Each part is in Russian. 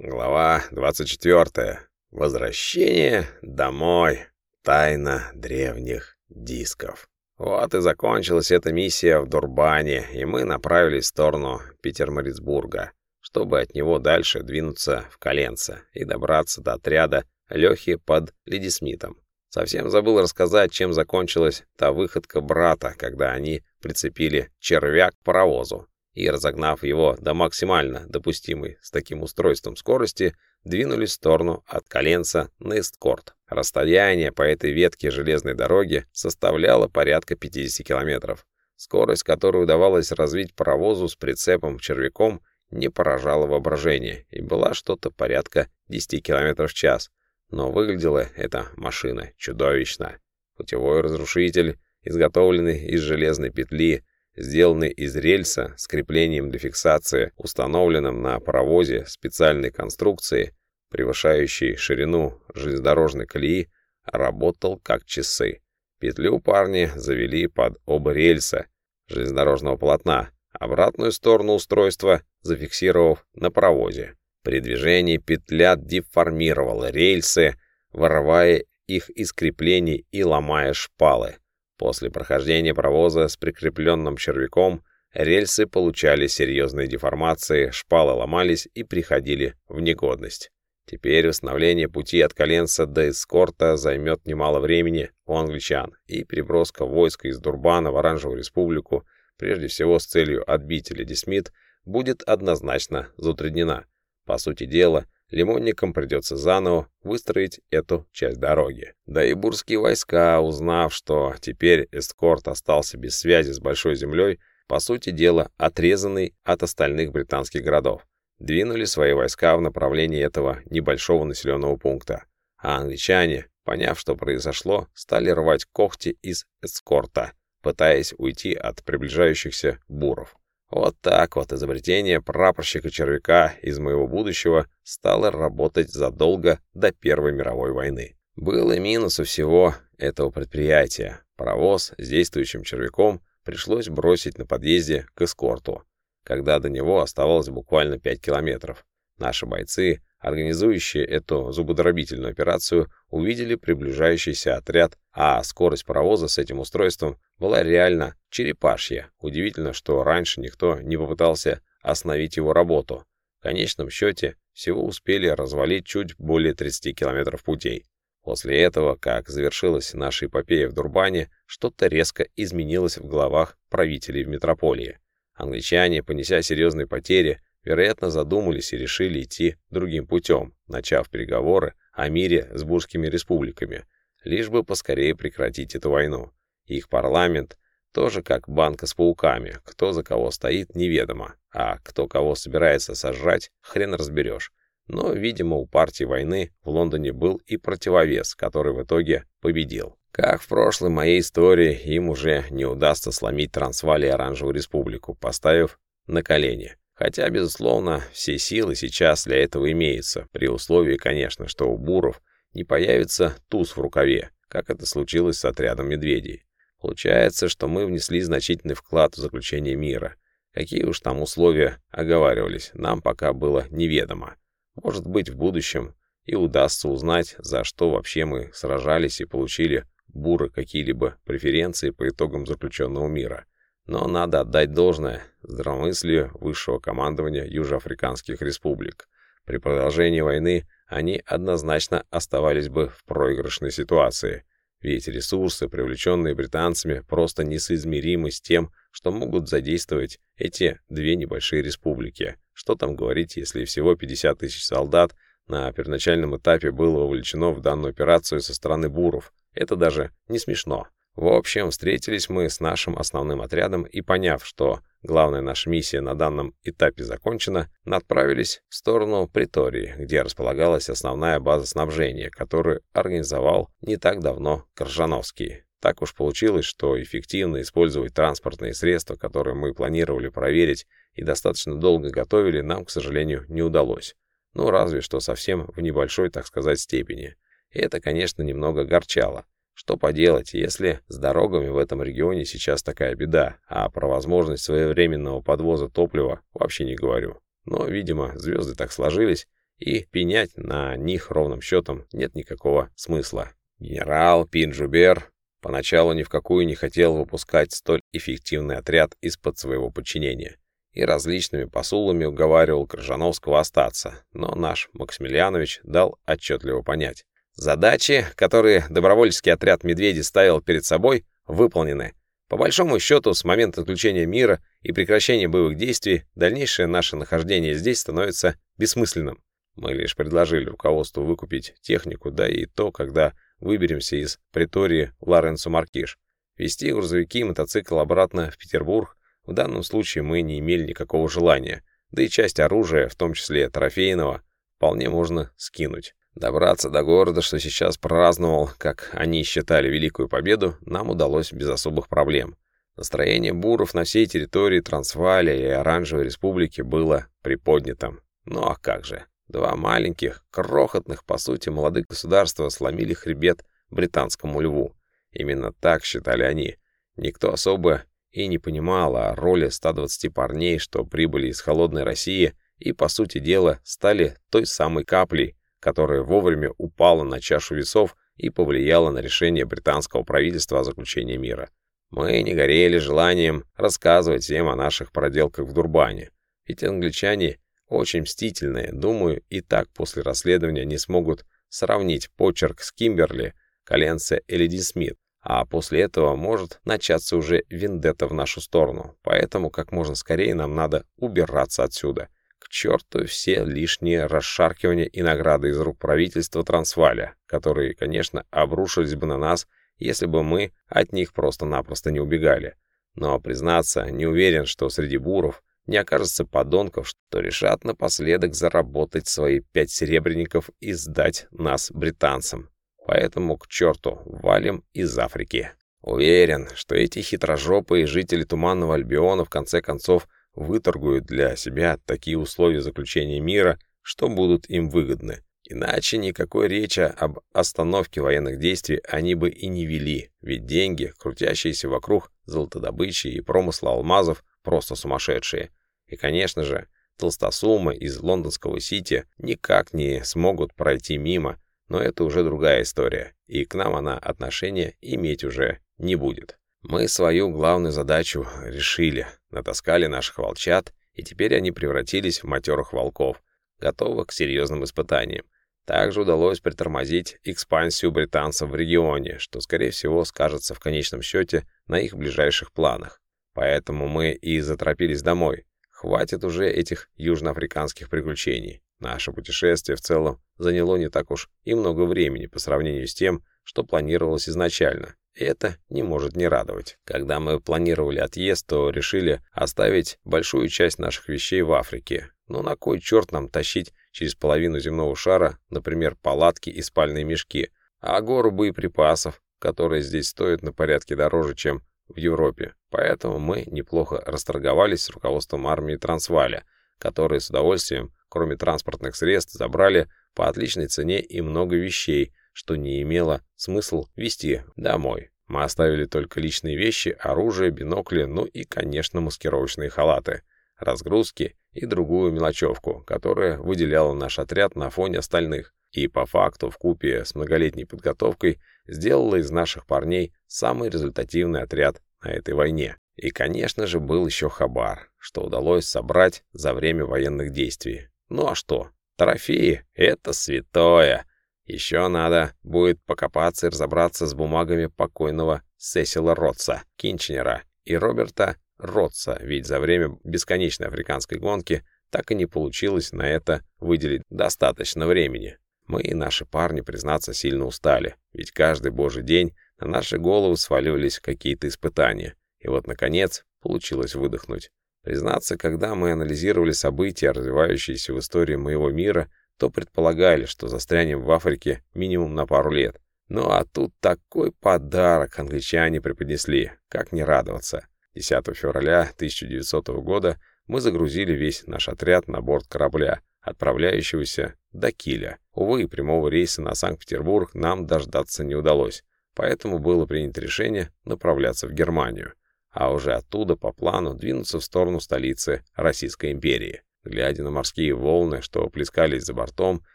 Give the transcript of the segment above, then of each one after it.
Глава 24. Возвращение домой. Тайна древних дисков. Вот и закончилась эта миссия в Дурбане, и мы направились в сторону Питермарицбурга, чтобы от него дальше двинуться в Коленце и добраться до отряда Лехи под Лидисмитом. Совсем забыл рассказать, чем закончилась та выходка брата, когда они прицепили червяк к паровозу и, разогнав его до максимально допустимой с таким устройством скорости, двинулись в сторону от коленца на Эсткорт. Расстояние по этой ветке железной дороги составляло порядка 50 километров. Скорость, которую удавалось развить паровозу с прицепом-червяком, не поражала воображение и была что-то порядка 10 километров в час. Но выглядела эта машина чудовищно. Путевой разрушитель, изготовленный из железной петли, сделанный из рельса с креплением для фиксации, установленным на паровозе специальной конструкции, превышающей ширину железнодорожной колеи, работал как часы. Петлю парни завели под оба рельса железнодорожного полотна, обратную сторону устройства зафиксировав на паровозе. При движении петля деформировала рельсы, вырывая их из креплений и ломая шпалы. После прохождения паровоза с прикрепленным червяком рельсы получали серьезные деформации, шпалы ломались и приходили в негодность. Теперь восстановление пути от Коленца до эскорта займет немало времени у англичан, и переброска войска из Дурбана в Оранжевую Республику, прежде всего с целью отбить Леди Смит, будет однозначно затруднена. По сути дела, лимонникам придется заново выстроить эту часть дороги. Да и бурские войска, узнав, что теперь эскорт остался без связи с Большой землей, по сути дела отрезанный от остальных британских городов, двинули свои войска в направлении этого небольшого населенного пункта. А англичане, поняв, что произошло, стали рвать когти из эскорта, пытаясь уйти от приближающихся буров. Вот так вот изобретение прапорщика-червяка из моего будущего стало работать задолго до Первой мировой войны. Был и минус у всего этого предприятия. Паровоз с действующим червяком пришлось бросить на подъезде к эскорту, когда до него оставалось буквально 5 километров. Наши бойцы организующие эту зубодробительную операцию, увидели приближающийся отряд, а скорость паровоза с этим устройством была реально черепашья. Удивительно, что раньше никто не попытался остановить его работу. В конечном счете, всего успели развалить чуть более 30 километров путей. После этого, как завершилась наша эпопея в Дурбане, что-то резко изменилось в головах правителей в метрополии. Англичане, понеся серьезные потери, вероятно, задумались и решили идти другим путем, начав переговоры о мире с бурскими республиками, лишь бы поскорее прекратить эту войну. Их парламент тоже как банка с пауками, кто за кого стоит, неведомо, а кто кого собирается сожрать, хрен разберешь. Но, видимо, у партии войны в Лондоне был и противовес, который в итоге победил. Как в прошлой моей истории, им уже не удастся сломить Трансвали и Оранжевую Республику, поставив на колени. Хотя, безусловно, все силы сейчас для этого имеются, при условии, конечно, что у буров не появится туз в рукаве, как это случилось с отрядом медведей. Получается, что мы внесли значительный вклад в заключение мира. Какие уж там условия оговаривались, нам пока было неведомо. Может быть, в будущем и удастся узнать, за что вообще мы сражались и получили буры какие-либо преференции по итогам заключенного мира. Но надо отдать должное здравомыслию высшего командования южноафриканских республик. При продолжении войны они однозначно оставались бы в проигрышной ситуации, ведь ресурсы, привлеченные британцами, просто несоизмеримы с тем, что могут задействовать эти две небольшие республики. Что там говорить, если всего 50 тысяч солдат на первоначальном этапе было вовлечено в данную операцию со стороны буров. Это даже не смешно. В общем, встретились мы с нашим основным отрядом и, поняв, что главная наша миссия на данном этапе закончена, отправились в сторону Притории, где располагалась основная база снабжения, которую организовал не так давно Коржановский. Так уж получилось, что эффективно использовать транспортные средства, которые мы планировали проверить и достаточно долго готовили, нам, к сожалению, не удалось. Ну, разве что совсем в небольшой, так сказать, степени. И это, конечно, немного горчало. Что поделать, если с дорогами в этом регионе сейчас такая беда, а про возможность своевременного подвоза топлива вообще не говорю. Но, видимо, звезды так сложились, и пенять на них ровным счетом нет никакого смысла. Генерал Пинджубер поначалу ни в какую не хотел выпускать столь эффективный отряд из-под своего подчинения и различными посулами уговаривал Крыжановского остаться, но наш Максимилианович дал отчетливо понять. Задачи, которые добровольческий отряд «Медведи» ставил перед собой, выполнены. По большому счету, с момента отключения мира и прекращения боевых действий, дальнейшее наше нахождение здесь становится бессмысленным. Мы лишь предложили руководству выкупить технику, да и то, когда выберемся из притории Лоренцо Маркиш. Вести грузовики и мотоцикл обратно в Петербург в данном случае мы не имели никакого желания, да и часть оружия, в том числе трофейного, вполне можно скинуть. Добраться до города, что сейчас праздновал, как они считали, Великую Победу, нам удалось без особых проблем. Настроение буров на всей территории Трансваля и Оранжевой Республики было приподнятым. Ну а как же? Два маленьких, крохотных, по сути, молодых государства сломили хребет британскому льву. Именно так считали они. Никто особо и не понимал о роли 120 парней, что прибыли из холодной России и, по сути дела, стали той самой каплей, которая вовремя упала на чашу весов и повлияла на решение британского правительства о заключении мира. Мы не горели желанием рассказывать всем о наших проделках в Дурбане, ведь англичане очень мстительные, думаю, и так после расследования не смогут сравнить почерк с Кимберли, Коленца и Леди Смит, а после этого может начаться уже вендетта в нашу сторону, поэтому как можно скорее нам надо убираться отсюда. Черту все лишние расшаркивания и награды из рук правительства Трансваля, которые, конечно, обрушились бы на нас, если бы мы от них просто-напросто не убегали. Но, признаться, не уверен, что среди буров не окажется подонков, что решат напоследок заработать свои пять серебряников и сдать нас британцам. Поэтому к черту валим из Африки. Уверен, что эти хитрожопые жители Туманного Альбиона в конце концов выторгуют для себя такие условия заключения мира, что будут им выгодны. Иначе никакой речи об остановке военных действий они бы и не вели, ведь деньги, крутящиеся вокруг золотодобычи и промысла алмазов, просто сумасшедшие. И, конечно же, толстосумы из лондонского Сити никак не смогут пройти мимо, но это уже другая история, и к нам она отношения иметь уже не будет. Мы свою главную задачу решили, натаскали наших волчат, и теперь они превратились в матерых волков, готовых к серьезным испытаниям. Также удалось притормозить экспансию британцев в регионе, что, скорее всего, скажется в конечном счете на их ближайших планах. Поэтому мы и заторопились домой. Хватит уже этих южноафриканских приключений. Наше путешествие в целом заняло не так уж и много времени по сравнению с тем, что планировалось изначально. И это не может не радовать. Когда мы планировали отъезд, то решили оставить большую часть наших вещей в Африке. Но на кой черт нам тащить через половину земного шара, например, палатки и спальные мешки, а гору боеприпасов, которые здесь стоят на порядке дороже, чем в Европе. Поэтому мы неплохо расторговались с руководством армии Трансваля, которые с удовольствием кроме транспортных средств, забрали по отличной цене и много вещей, что не имело смысл везти домой. Мы оставили только личные вещи, оружие, бинокли, ну и, конечно, маскировочные халаты, разгрузки и другую мелочевку, которая выделяла наш отряд на фоне остальных и по факту в купе с многолетней подготовкой сделала из наших парней самый результативный отряд на этой войне. И, конечно же, был еще хабар, что удалось собрать за время военных действий. Ну а что? Трофеи — это святое. Еще надо будет покопаться и разобраться с бумагами покойного Сесила Ротса, Кинчнера и Роберта Ротса, ведь за время бесконечной африканской гонки так и не получилось на это выделить достаточно времени. Мы и наши парни, признаться, сильно устали, ведь каждый божий день на наши головы сваливались какие-то испытания. И вот, наконец, получилось выдохнуть. Признаться, когда мы анализировали события, развивающиеся в истории моего мира, то предполагали, что застрянем в Африке минимум на пару лет. Ну а тут такой подарок англичане преподнесли, как не радоваться. 10 февраля 1900 года мы загрузили весь наш отряд на борт корабля, отправляющегося до Киля. Увы, прямого рейса на Санкт-Петербург нам дождаться не удалось, поэтому было принято решение направляться в Германию а уже оттуда по плану двинуться в сторону столицы Российской империи. Глядя на морские волны, что плескались за бортом,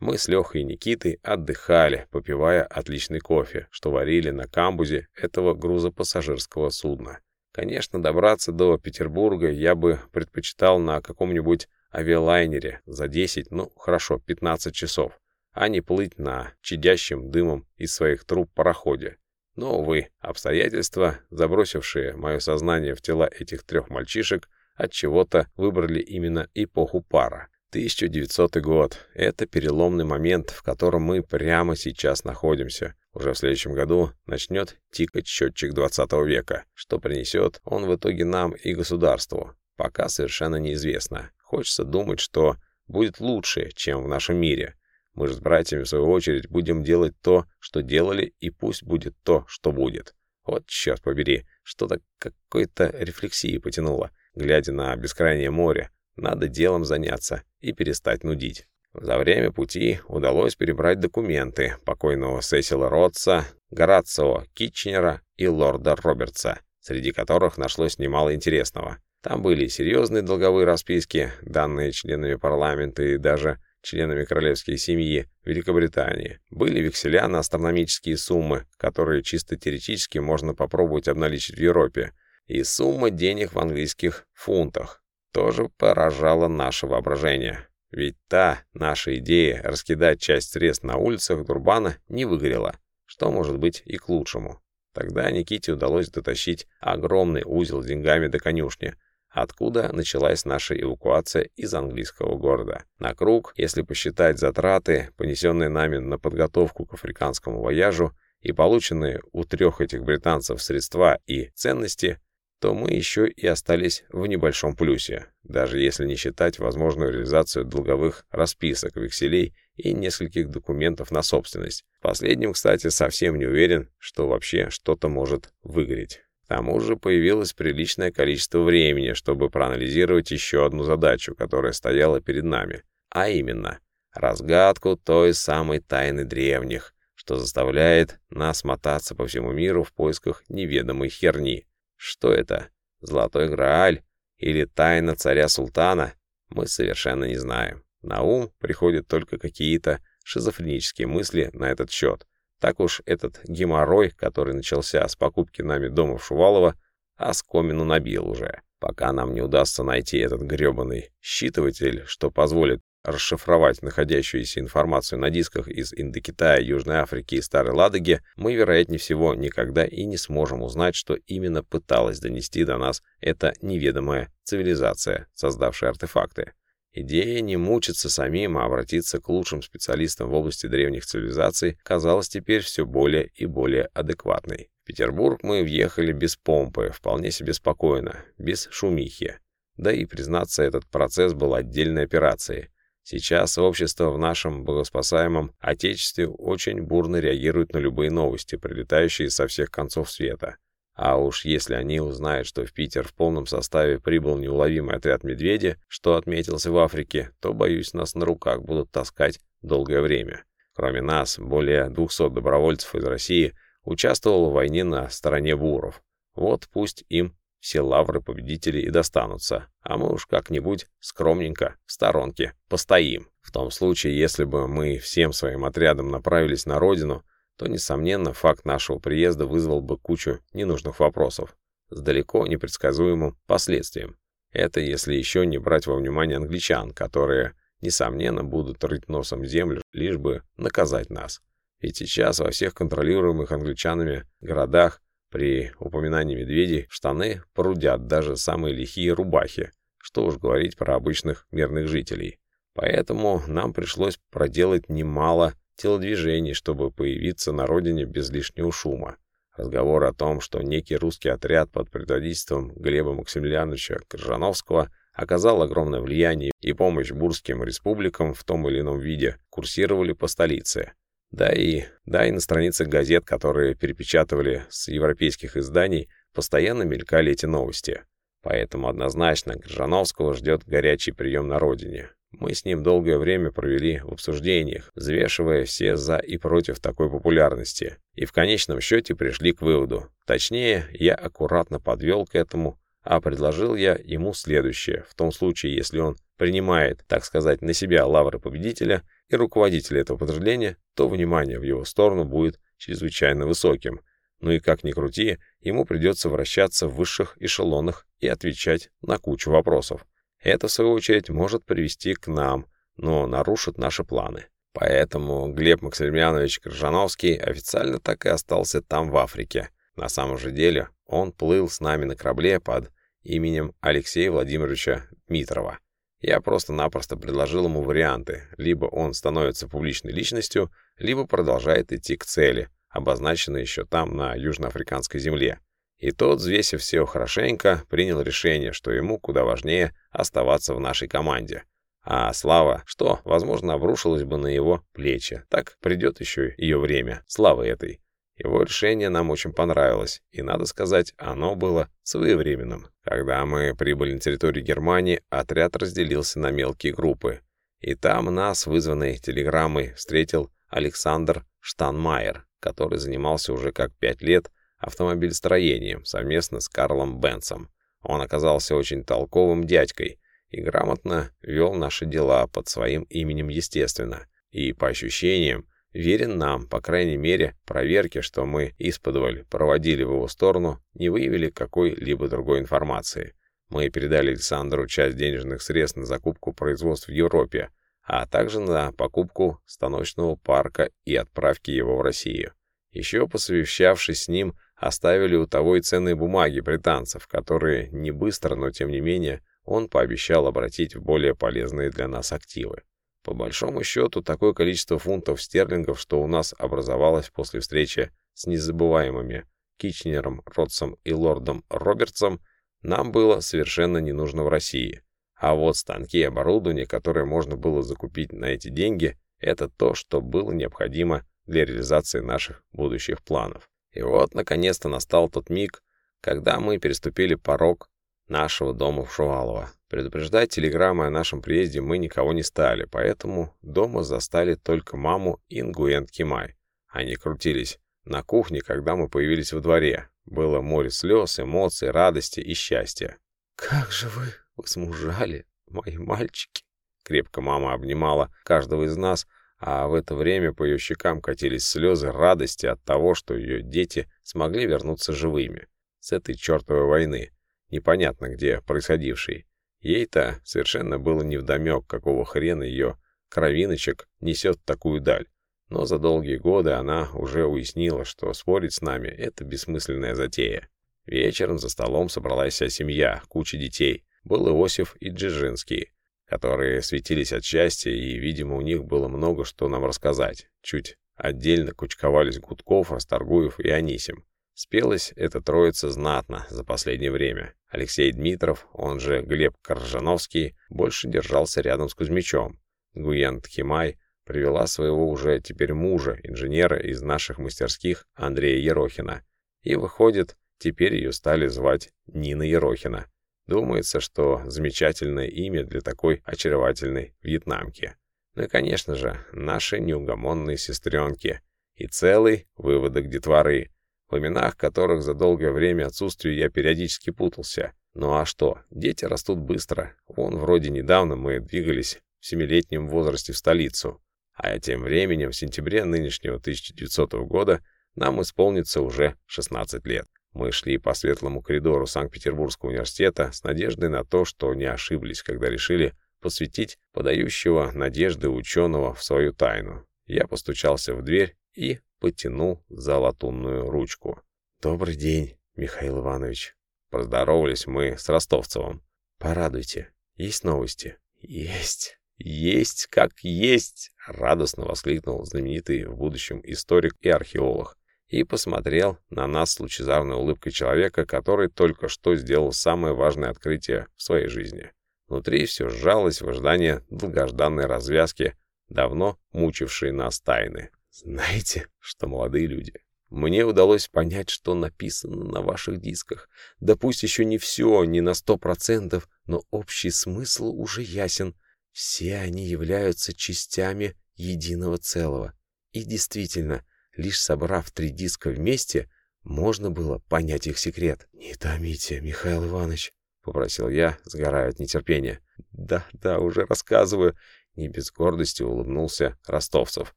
мы с Лехой и Никитой отдыхали, попивая отличный кофе, что варили на камбузе этого грузопассажирского судна. Конечно, добраться до Петербурга я бы предпочитал на каком-нибудь авиалайнере за 10, ну хорошо, 15 часов, а не плыть на чадящем дымом из своих труб пароходе. Но, увы, обстоятельства, забросившие мое сознание в тела этих трех мальчишек, от чего то выбрали именно эпоху пара. 1900 год — это переломный момент, в котором мы прямо сейчас находимся. Уже в следующем году начнет тикать счетчик 20 века. Что принесет он в итоге нам и государству, пока совершенно неизвестно. Хочется думать, что будет лучше, чем в нашем мире. Мы же с братьями, в свою очередь, будем делать то, что делали, и пусть будет то, что будет. Вот, черт побери, что-то какой-то рефлексии потянуло, глядя на бескрайнее море. Надо делом заняться и перестать нудить. За время пути удалось перебрать документы покойного Сесила Ротса, Горацио Китченера и лорда Робертса, среди которых нашлось немало интересного. Там были серьезные долговые расписки, данные членами парламента и даже членами королевской семьи Великобритании. Были векселя на астрономические суммы, которые чисто теоретически можно попробовать обналичить в Европе, и сумма денег в английских фунтах. Тоже поражала наше воображение. Ведь та наша идея раскидать часть средств на улицах Дурбана не выгорела, что может быть и к лучшему. Тогда Никите удалось дотащить огромный узел с деньгами до конюшни, откуда началась наша эвакуация из английского города. На круг, если посчитать затраты, понесенные нами на подготовку к африканскому вояжу, и полученные у трех этих британцев средства и ценности, то мы еще и остались в небольшом плюсе, даже если не считать возможную реализацию долговых расписок, векселей и нескольких документов на собственность. Последним, кстати, совсем не уверен, что вообще что-то может выгореть. К тому же появилось приличное количество времени, чтобы проанализировать еще одну задачу, которая стояла перед нами, а именно разгадку той самой тайны древних, что заставляет нас мотаться по всему миру в поисках неведомой херни. Что это? Золотой Грааль? Или тайна царя-султана? Мы совершенно не знаем. На ум приходят только какие-то шизофренические мысли на этот счет. Так уж этот геморрой, который начался с покупки нами дома в Шувалово, оскомину набил уже. Пока нам не удастся найти этот грёбаный считыватель, что позволит расшифровать находящуюся информацию на дисках из Индокитая, Южной Африки и Старой Ладоги, мы, вероятнее всего, никогда и не сможем узнать, что именно пыталась донести до нас эта неведомая цивилизация, создавшая артефакты. Идея не мучиться самим, а обратиться к лучшим специалистам в области древних цивилизаций казалась теперь все более и более адекватной. В Петербург мы въехали без помпы, вполне себе спокойно, без шумихи. Да и, признаться, этот процесс был отдельной операцией. Сейчас общество в нашем богоспасаемом Отечестве очень бурно реагирует на любые новости, прилетающие со всех концов света. А уж если они узнают, что в Питер в полном составе прибыл неуловимый отряд медведя, что отметился в Африке, то, боюсь, нас на руках будут таскать долгое время. Кроме нас, более 200 добровольцев из России участвовало в войне на стороне буров. Вот пусть им все лавры победителей и достанутся, а мы уж как-нибудь скромненько в сторонке постоим. В том случае, если бы мы всем своим отрядом направились на родину, то, несомненно, факт нашего приезда вызвал бы кучу ненужных вопросов с далеко непредсказуемым последствием. Это если еще не брать во внимание англичан, которые, несомненно, будут рыть носом землю, лишь бы наказать нас. Ведь сейчас во всех контролируемых англичанами городах при упоминании медведей штаны прудят даже самые лихие рубахи, что уж говорить про обычных мирных жителей. Поэтому нам пришлось проделать немало телодвижений, чтобы появиться на родине без лишнего шума. Разговор о том, что некий русский отряд под предводительством Глеба Максимилиановича Крыжановского оказал огромное влияние и помощь бурским республикам в том или ином виде, курсировали по столице. Да и, да и на страницах газет, которые перепечатывали с европейских изданий, постоянно мелькали эти новости. Поэтому однозначно Крыжановского ждет горячий прием на родине. Мы с ним долгое время провели в обсуждениях, взвешивая все «за» и «против» такой популярности. И в конечном счете пришли к выводу. Точнее, я аккуратно подвел к этому, а предложил я ему следующее, в том случае, если он принимает, так сказать, на себя лавры победителя и руководителя этого подразделения, то внимание в его сторону будет чрезвычайно высоким. Ну и как ни крути, ему придется вращаться в высших эшелонах и отвечать на кучу вопросов. Это, в свою очередь, может привести к нам, но нарушит наши планы. Поэтому Глеб Максимiliaнович Крыжановский официально так и остался там, в Африке. На самом же деле он плыл с нами на корабле под именем Алексея Владимировича Дмитрова. Я просто-напросто предложил ему варианты. Либо он становится публичной личностью, либо продолжает идти к цели, обозначенной еще там, на южноафриканской земле. И тот, взвесив все хорошенько, принял решение, что ему куда важнее оставаться в нашей команде — а слава, что, возможно, обрушилась бы на его плечи. Так придет еще ее время, славы этой. Его решение нам очень понравилось, и, надо сказать, оно было своевременным. Когда мы прибыли на территорию Германии, отряд разделился на мелкие группы. И там нас, вызванной телеграммой, встретил Александр Штанмайер, который занимался уже как пять лет автомобильстроением совместно с Карлом Бенсом. Он оказался очень толковым дядькой, и грамотно вел наши дела под своим именем естественно. И, по ощущениям, верен нам, по крайней мере, проверки, что мы исподволь проводили в его сторону, не выявили какой-либо другой информации. Мы передали Александру часть денежных средств на закупку производств в Европе, а также на покупку станочного парка и отправки его в Россию. Еще посовещавшись с ним, оставили у того и ценные бумаги британцев, которые не быстро, но тем не менее он пообещал обратить в более полезные для нас активы. По большому счету, такое количество фунтов стерлингов, что у нас образовалось после встречи с незабываемыми Кичнером, Ротсом и лордом Робертсом, нам было совершенно не нужно в России. А вот станки и оборудование, которое можно было закупить на эти деньги, это то, что было необходимо для реализации наших будущих планов. И вот, наконец-то, настал тот миг, когда мы переступили порог нашего дома в Шувалово. Предупреждать телеграммой о нашем приезде мы никого не стали, поэтому дома застали только маму и Нгуэн Кимай. Они крутились на кухне, когда мы появились во дворе. Было море слез, эмоций, радости и счастья. «Как же вы возмужали, мои мальчики!» Крепко мама обнимала каждого из нас, а в это время по ее щекам катились слезы радости от того, что ее дети смогли вернуться живыми с этой чертовой войны непонятно где происходившей. Ей-то совершенно было невдомек, какого хрена ее кровиночек несет такую даль. Но за долгие годы она уже уяснила, что спорить с нами — это бессмысленная затея. Вечером за столом собралась вся семья, куча детей. Был Иосиф и Джижинский, которые светились от счастья, и, видимо, у них было много что нам рассказать. Чуть отдельно кучковались Гудков, Расторгуев и Анисим. Спелась эта троица знатно за последнее время. Алексей Дмитров, он же Глеб Коржановский, больше держался рядом с Кузьмичом. Гуян Тхимай привела своего уже теперь мужа, инженера из наших мастерских Андрея Ерохина. И выходит, теперь ее стали звать Нина Ерохина. Думается, что замечательное имя для такой очаровательной вьетнамки. Ну и, конечно же, наши неугомонные сестренки и целый выводок детворы — в именах которых за долгое время отсутствия я периодически путался. Ну а что, дети растут быстро. Вон, вроде недавно мы двигались в семилетнем возрасте в столицу. А тем временем, в сентябре нынешнего 1900 года, нам исполнится уже 16 лет. Мы шли по светлому коридору Санкт-Петербургского университета с надеждой на то, что не ошиблись, когда решили посвятить подающего надежды ученого в свою тайну. Я постучался в дверь и потянул за латунную ручку. «Добрый день, Михаил Иванович». Поздоровались мы с Ростовцевым. «Порадуйте. Есть новости?» «Есть. Есть как есть!» — радостно воскликнул знаменитый в будущем историк и археолог и посмотрел на нас с лучезарной улыбкой человека, который только что сделал самое важное открытие в своей жизни. Внутри все сжалось в ожидании долгожданной развязки, давно мучившей нас тайны. Знаете, что молодые люди, мне удалось понять, что написано на ваших дисках. Да пусть еще не все, не на сто процентов, но общий смысл уже ясен. Все они являются частями единого целого. И действительно, лишь собрав три диска вместе, можно было понять их секрет. «Не томите, Михаил Иванович», — попросил я, сгорая от нетерпения. Да-да, уже рассказываю. Не без гордости улыбнулся Ростовцев.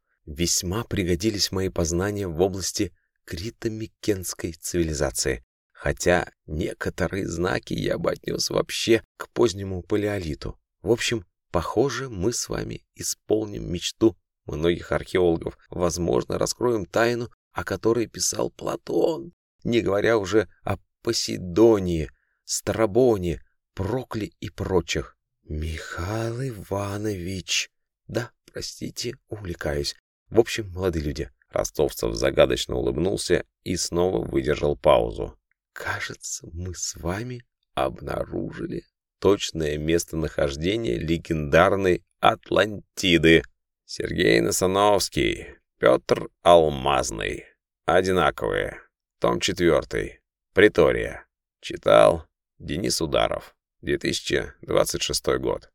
Весьма пригодились мои познания в области критомикенской цивилизации. Хотя некоторые знаки я бы отнес вообще к позднему палеолиту. В общем, похоже, мы с вами исполним мечту многих археологов. Возможно, раскроем тайну, о которой писал Платон, не говоря уже о Посейдонии, Страбоне, Прокле и прочих. Михаил Иванович... Да, простите, увлекаюсь. В общем, молодые люди, Ростовцев загадочно улыбнулся и снова выдержал паузу. Кажется, мы с вами обнаружили точное местонахождение легендарной Атлантиды. Сергей Насановский, Петр Алмазный. Одинаковые. Том 4. Притория. Читал Денис Ударов. 2026 год.